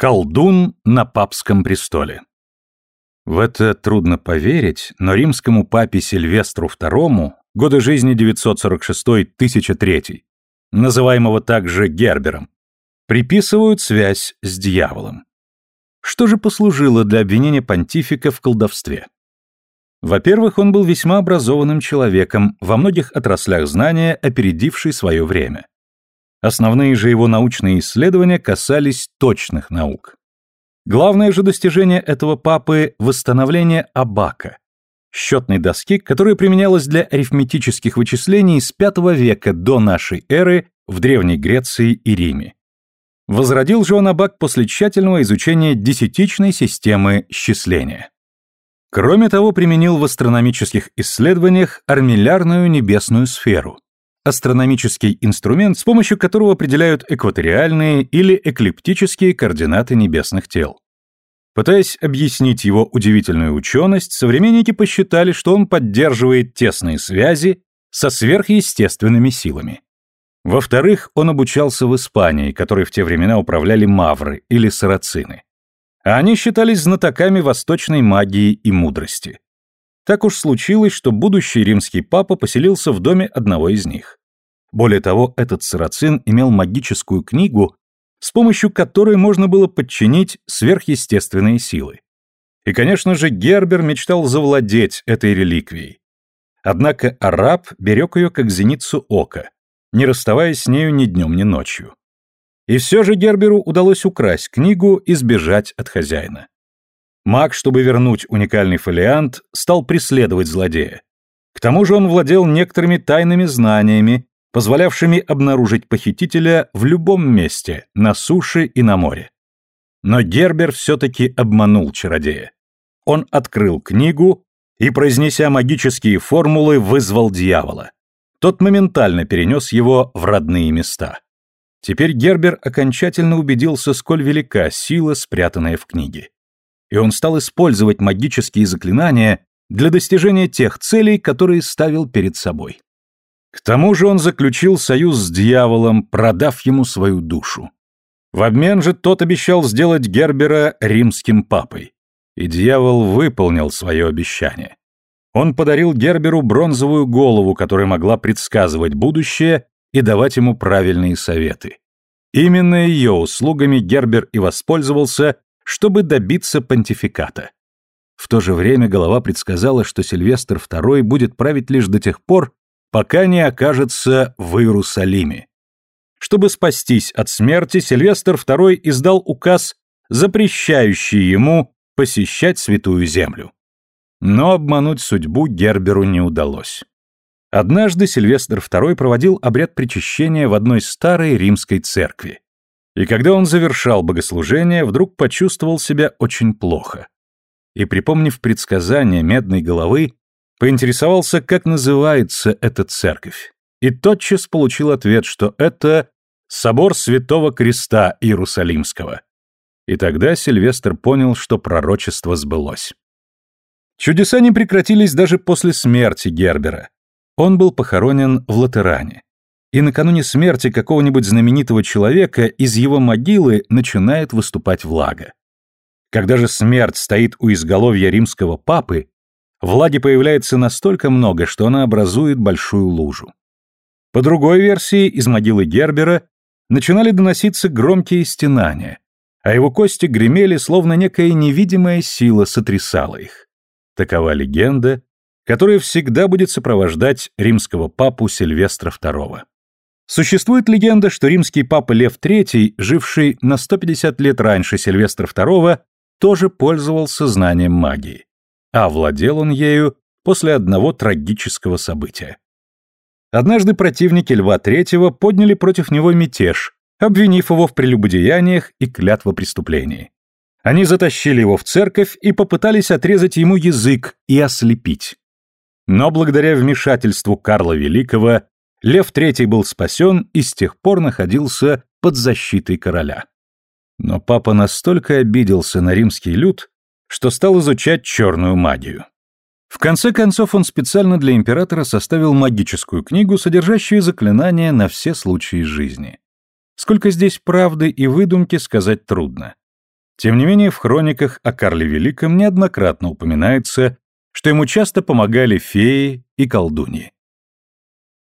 Колдун на папском престоле. В это трудно поверить, но римскому папе Сильвестру II, годы жизни 946-1003, называемого также Гербером, приписывают связь с дьяволом. Что же послужило для обвинения понтифика в колдовстве? Во-первых, он был весьма образованным человеком, во многих отраслях знания опередивший свое время. Основные же его научные исследования касались точных наук. Главное же достижение этого папы – восстановление абака, счетной доски, которая применялась для арифметических вычислений с V века до нашей эры в Древней Греции и Риме. Возродил же он абак после тщательного изучения десятичной системы счисления. Кроме того, применил в астрономических исследованиях армиллярную небесную сферу, астрономический инструмент, с помощью которого определяют экваториальные или эклиптические координаты небесных тел. Пытаясь объяснить его удивительную ученость, современники посчитали, что он поддерживает тесные связи со сверхъестественными силами. Во-вторых, он обучался в Испании, которой в те времена управляли мавры или сарацины. А они считались знатоками восточной магии и мудрости. Так уж случилось, что будущий римский папа поселился в доме одного из них. Более того, этот сарацин имел магическую книгу, с помощью которой можно было подчинить сверхъестественные силы. И, конечно же, Гербер мечтал завладеть этой реликвией. Однако араб берег ее как зеницу ока, не расставаясь с нею ни днем, ни ночью. И все же Герберу удалось украсть книгу и сбежать от хозяина. Маг, чтобы вернуть уникальный фолиант, стал преследовать злодея. К тому же он владел некоторыми тайными знаниями, позволявшими обнаружить похитителя в любом месте, на суше и на море. Но Гербер все-таки обманул чародея. Он открыл книгу и, произнеся магические формулы, вызвал дьявола. Тот моментально перенес его в родные места. Теперь Гербер окончательно убедился, сколь велика сила, спрятанная в книге и он стал использовать магические заклинания для достижения тех целей, которые ставил перед собой. К тому же он заключил союз с дьяволом, продав ему свою душу. В обмен же тот обещал сделать Гербера римским папой. И дьявол выполнил свое обещание. Он подарил Герберу бронзовую голову, которая могла предсказывать будущее и давать ему правильные советы. Именно ее услугами Гербер и воспользовался, чтобы добиться понтификата. В то же время голова предсказала, что Сильвестр II будет править лишь до тех пор, пока не окажется в Иерусалиме. Чтобы спастись от смерти, Сильвестр II издал указ, запрещающий ему посещать Святую Землю. Но обмануть судьбу Герберу не удалось. Однажды Сильвестр II проводил обряд причащения в одной старой римской церкви. И когда он завершал богослужение, вдруг почувствовал себя очень плохо. И, припомнив предсказание медной головы, поинтересовался, как называется эта церковь. И тотчас получил ответ, что это собор Святого Креста Иерусалимского. И тогда Сильвестр понял, что пророчество сбылось. Чудеса не прекратились даже после смерти Гербера. Он был похоронен в Латеране и накануне смерти какого-нибудь знаменитого человека из его могилы начинает выступать влага. Когда же смерть стоит у изголовья римского папы, влаги появляется настолько много, что она образует большую лужу. По другой версии, из могилы Гербера начинали доноситься громкие стенания, а его кости гремели, словно некая невидимая сила сотрясала их. Такова легенда, которая всегда будет сопровождать римского папу Сильвестра II. Существует легенда, что римский папа Лев III, живший на 150 лет раньше Сильвестра II, тоже пользовался знанием магии. А владел он ею после одного трагического события. Однажды противники Льва III подняли против него мятеж, обвинив его в прелюбодеяниях и клятвопреступлении. Они затащили его в церковь и попытались отрезать ему язык и ослепить. Но благодаря вмешательству Карла Великого Лев III был спасен и с тех пор находился под защитой короля. Но папа настолько обиделся на римский люд, что стал изучать черную магию. В конце концов он специально для императора составил магическую книгу, содержащую заклинания на все случаи жизни. Сколько здесь правды и выдумки сказать трудно. Тем не менее, в хрониках о Карле Великом неоднократно упоминается, что ему часто помогали феи и колдуньи.